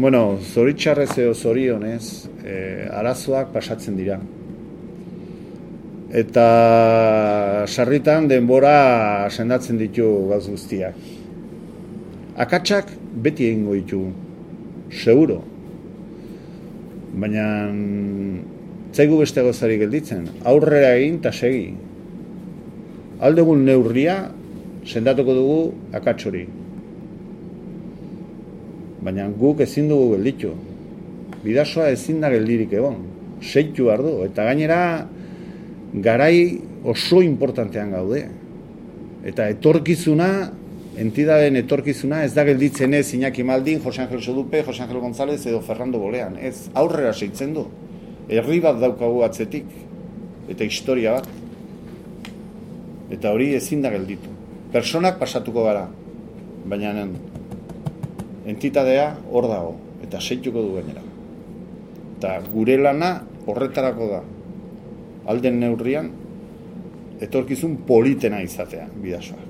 Bueno, zoritxarrez edo zorionez, e, arazoak pasatzen dira. Eta sarritan denbora sendatzen ditu gauz guztiak. Akatsak beti egingo ditu, seguro. Baina zaigu beste gozari gelditzen, aurrera egin eta segi. Aldegun neurria sendatuko dugu akatsori baina guk ezin dugu gelditu. Bidasoa ezin da geldirik egon. Seitu behar du. Eta gainera, garai oso importantean gaude. Eta etorkizuna, entidadeen etorkizuna, ez da gelditzen ez Iñaki Maldin, Jose Angel Sodupe, Jose Angel González edo Ferrando Bolean. Ez aurrera seitzen du. Herri bat daukagu atzetik. Eta historia bat. Eta hori ezin da gelditu. Personak pasatuko gara. Baina entitatea hor dago, eta seituko du gainera. Eta gure lana horretarako da, alden neurrian, etorkizun politena izatea, bidasoa.